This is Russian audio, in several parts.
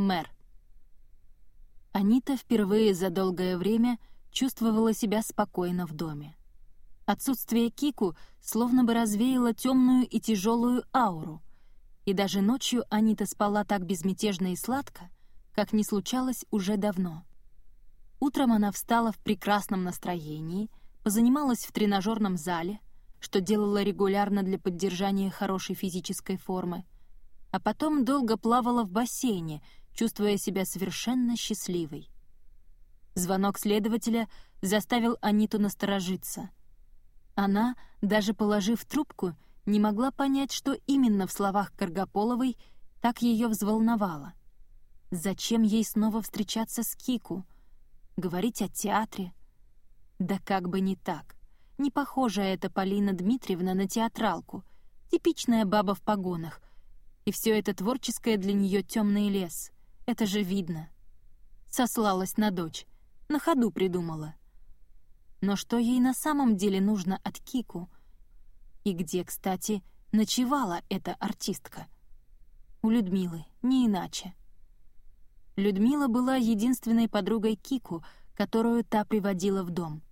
Мэр. Анита впервые за долгое время чувствовала себя спокойно в доме. Отсутствие Кику словно бы развеяло темную и тяжелую ауру, и даже ночью Анита спала так безмятежно и сладко, как не случалось уже давно. Утром она встала в прекрасном настроении, позанималась в тренажерном зале, что делала регулярно для поддержания хорошей физической формы, а потом долго плавала в бассейне, чувствуя себя совершенно счастливой. Звонок следователя заставил Аниту насторожиться — она, даже положив трубку, не могла понять, что именно в словах Каргополовой так ее взволновало. Зачем ей снова встречаться с Кику? Говорить о театре? Да как бы не так. Не похожа эта Полина Дмитриевна на театралку. Типичная баба в погонах. И все это творческое для нее темный лес. Это же видно. Сослалась на дочь. На ходу придумала. Но что ей на самом деле нужно от Кику? И где, кстати, ночевала эта артистка? У Людмилы, не иначе. Людмила была единственной подругой Кику, которую та приводила в дом.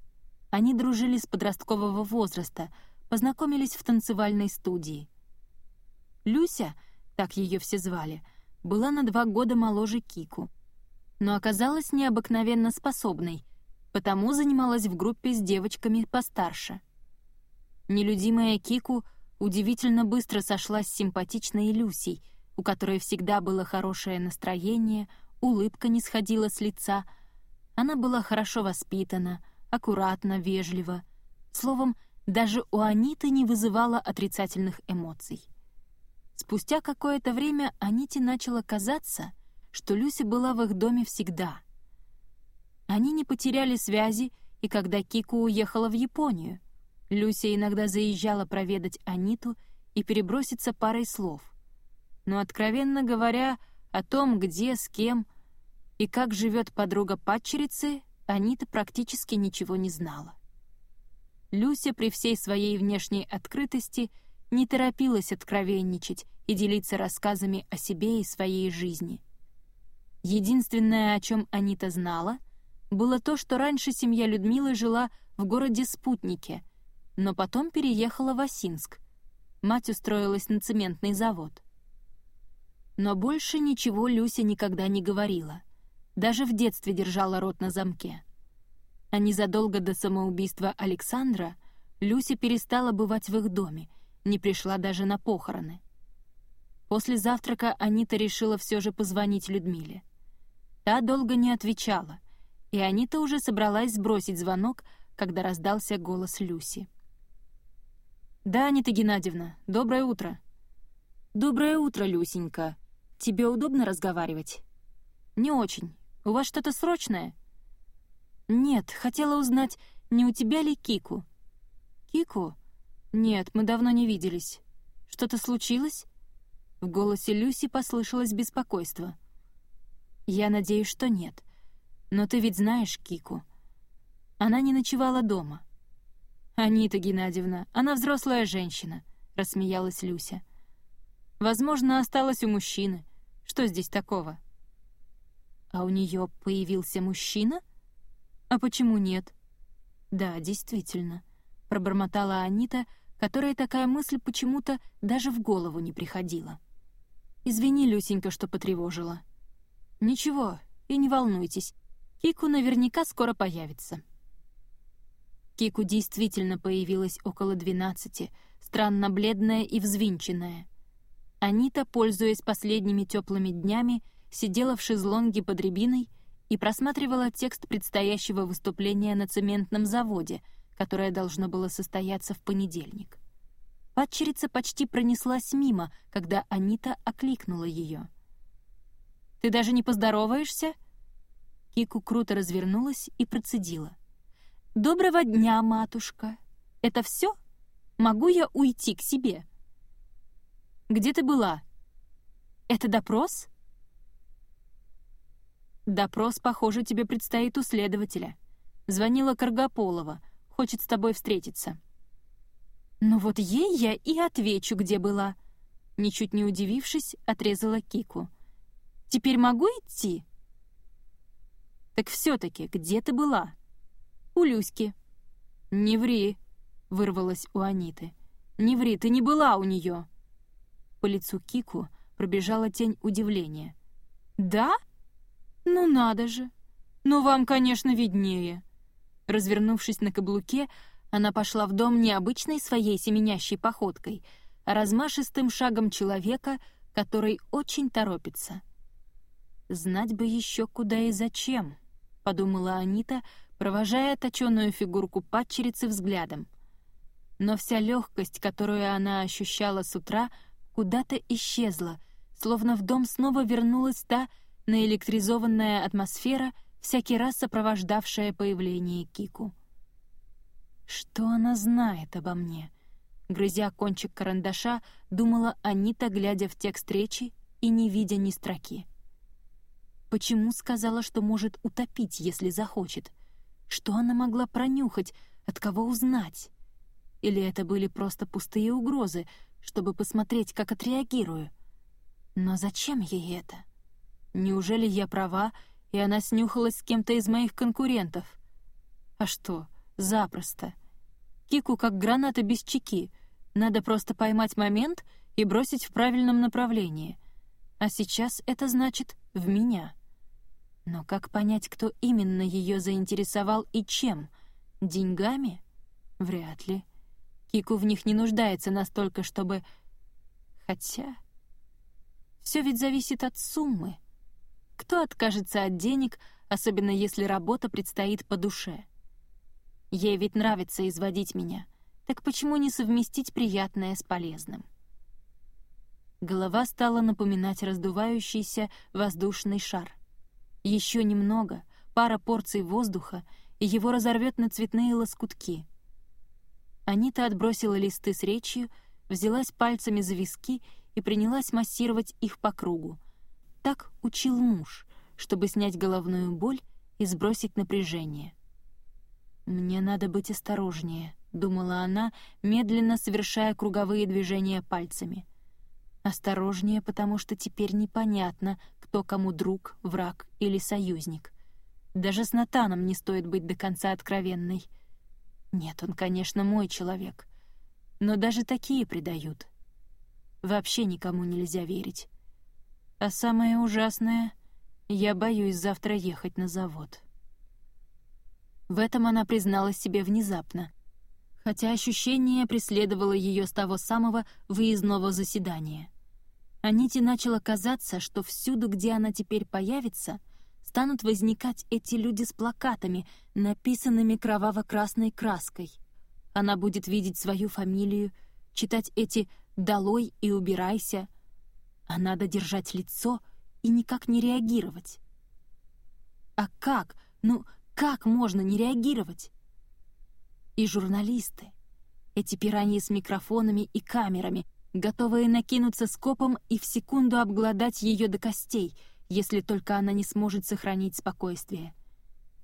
Они дружили с подросткового возраста, познакомились в танцевальной студии. Люся, так ее все звали, была на два года моложе Кику, но оказалась необыкновенно способной — потому занималась в группе с девочками постарше. Нелюдимая Кику удивительно быстро сошлась с симпатичной Люсей, у которой всегда было хорошее настроение, улыбка не сходила с лица. Она была хорошо воспитана, аккуратна, вежлива. Словом, даже у Аниты не вызывала отрицательных эмоций. Спустя какое-то время Аните начало казаться, что Люся была в их доме всегда — они не потеряли связи, и когда Кику уехала в Японию. Люся иногда заезжала проведать Аниту и переброситься парой слов. Но, откровенно говоря, о том, где, с кем и как живет подруга падчерицы, Анита практически ничего не знала. Люся при всей своей внешней открытости не торопилась откровенничать и делиться рассказами о себе и своей жизни. Единственное, о чем Анита знала — было то, что раньше семья Людмилы жила в городе Спутнике, но потом переехала в Осинск. Мать устроилась на цементный завод. Но больше ничего Люся никогда не говорила. Даже в детстве держала рот на замке. А незадолго до самоубийства Александра Люся перестала бывать в их доме, не пришла даже на похороны. После завтрака Анита решила все же позвонить Людмиле. Та долго не отвечала — и Анита уже собралась сбросить звонок, когда раздался голос Люси. «Да, Анита Геннадьевна, доброе утро». «Доброе утро, Люсенька. Тебе удобно разговаривать?» «Не очень. У вас что-то срочное?» «Нет, хотела узнать, не у тебя ли Кику?» «Кику? Нет, мы давно не виделись. Что-то случилось?» В голосе Люси послышалось беспокойство. «Я надеюсь, что нет. Но ты ведь знаешь Кику. Она не ночевала дома. «Анита Геннадьевна, она взрослая женщина», — рассмеялась Люся. «Возможно, осталась у мужчины. Что здесь такого?» «А у нее появился мужчина? А почему нет?» «Да, действительно», — пробормотала Анита, которая такая мысль почему-то даже в голову не приходила. «Извини, Люсенька, что потревожила». «Ничего, и не волнуйтесь, Кику наверняка скоро появится. Кику действительно появилась около двенадцати, странно бледная и взвинченная. Анита, пользуясь последними теплыми днями, сидела в шезлонге под рябиной и просматривала текст предстоящего выступления на цементном заводе, которое должно было состояться в понедельник. Падчерица почти пронеслась мимо, когда Анита окликнула ее. «Ты даже не поздороваешься?» Кику круто развернулась и процедила. «Доброго дня, матушка! Это все? Могу я уйти к себе?» «Где ты была?» «Это допрос?» «Допрос, похоже, тебе предстоит у следователя. Звонила Каргополова, хочет с тобой встретиться». «Ну вот ей я и отвечу, где была», — ничуть не удивившись, отрезала Кику. Теперь могу идти?» «Так все-таки, где ты была?» «У Люськи». «Не ври», — вырвалось у Аниты. «Не ври, ты не была у нее». По лицу Кику пробежала тень удивления. «Да? Ну надо же! Ну вам, конечно, виднее!» Развернувшись на каблуке, она пошла в дом необычной своей семенящей походкой, а размашистым шагом человека, который очень торопится. «Знать бы еще куда и зачем», — подумала Анита, провожая точеную фигурку падчерицы взглядом. Но вся легкость, которую она ощущала с утра, куда-то исчезла, словно в дом снова вернулась та наэлектризованная атмосфера, всякий раз сопровождавшая появление Кику. «Что она знает обо мне?» Грызя кончик карандаша, думала Анита, глядя в текст речи и не видя ни строки. Почему сказала, что может утопить, если захочет? Что она могла пронюхать, от кого узнать? Или это были просто пустые угрозы, чтобы посмотреть, как отреагирую? Но зачем ей это? Неужели я права, и она снюхалась с кем-то из моих конкурентов? А что, запросто. Кику как граната без чеки. Надо просто поймать момент и бросить в правильном направлении. А сейчас это значит «в меня». Но как понять, кто именно ее заинтересовал и чем? Деньгами? Вряд ли. Кику в них не нуждается настолько, чтобы... Хотя... Все ведь зависит от суммы. Кто откажется от денег, особенно если работа предстоит по душе? Ей ведь нравится изводить меня. Так почему не совместить приятное с полезным? Голова стала напоминать раздувающийся воздушный шар. Еще немного, пара порций воздуха, и его разорвет на цветные лоскутки. Анита отбросила листы с речью, взялась пальцами за виски и принялась массировать их по кругу. Так учил муж, чтобы снять головную боль и сбросить напряжение. «Мне надо быть осторожнее», — думала она, медленно совершая круговые движения пальцами. «Осторожнее, потому что теперь непонятно, кто кому друг, враг или союзник. Даже с Натаном не стоит быть до конца откровенной. Нет, он, конечно, мой человек. Но даже такие предают. Вообще никому нельзя верить. А самое ужасное — я боюсь завтра ехать на завод. В этом она призналась себе внезапно, хотя ощущение преследовало ее с того самого выездного заседания — Аните начало казаться, что всюду, где она теперь появится, станут возникать эти люди с плакатами, написанными кроваво-красной краской. Она будет видеть свою фамилию, читать эти «долой» и «убирайся», а надо держать лицо и никак не реагировать. А как? Ну, как можно не реагировать? И журналисты, эти пираньи с микрофонами и камерами — готовые накинуться скопом и в секунду обглодать ее до костей, если только она не сможет сохранить спокойствие.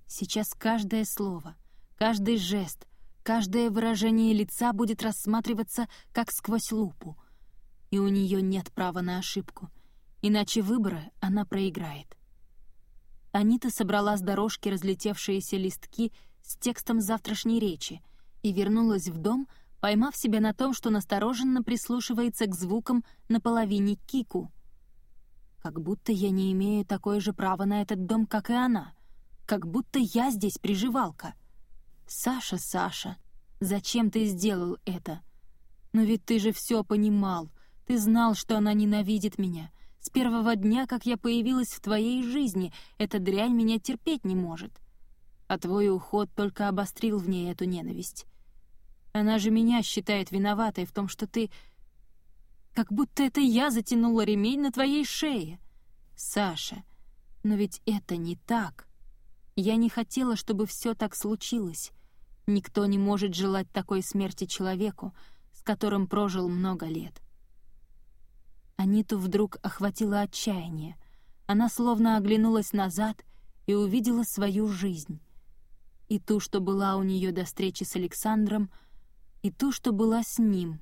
Сейчас каждое слово, каждый жест, каждое выражение лица будет рассматриваться как сквозь лупу, и у нее нет права на ошибку, иначе выборы она проиграет. Анита собрала с дорожки разлетевшиеся листки с текстом завтрашней речи и вернулась в дом, поймав себя на том, что настороженно прислушивается к звукам на половине кику. Как будто я не имею такое же право на этот дом, как и она. Как будто я здесь приживалка. Саша, Саша, зачем ты сделал это? Но ведь ты же все понимал. Ты знал, что она ненавидит меня. С первого дня, как я появилась в твоей жизни, эта дрянь меня терпеть не может. А твой уход только обострил в ней эту ненависть. Она же меня считает виноватой в том, что ты... Как будто это я затянула ремень на твоей шее. Саша, но ведь это не так. Я не хотела, чтобы все так случилось. Никто не может желать такой смерти человеку, с которым прожил много лет. Аниту вдруг охватило отчаяние. Она словно оглянулась назад и увидела свою жизнь. И ту, что была у нее до встречи с Александром — и ту, что была с ним,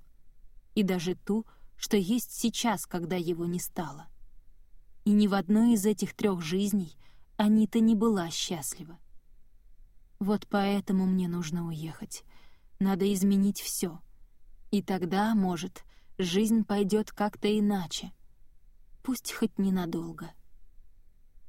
и даже ту, что есть сейчас, когда его не стало. И ни в одной из этих трех жизней Анита не была счастлива. Вот поэтому мне нужно уехать. Надо изменить все. И тогда, может, жизнь пойдет как-то иначе. Пусть хоть ненадолго.